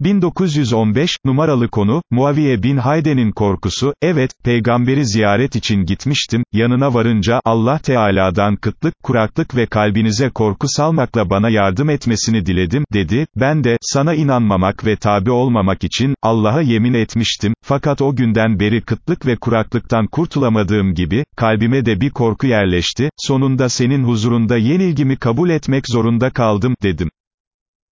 1915, numaralı konu, Muaviye bin Hayde'nin korkusu, evet, peygamberi ziyaret için gitmiştim, yanına varınca, Allah Teala'dan kıtlık, kuraklık ve kalbinize korku salmakla bana yardım etmesini diledim, dedi, ben de, sana inanmamak ve tabi olmamak için, Allah'a yemin etmiştim, fakat o günden beri kıtlık ve kuraklıktan kurtulamadığım gibi, kalbime de bir korku yerleşti, sonunda senin huzurunda yenilgimi kabul etmek zorunda kaldım, dedim.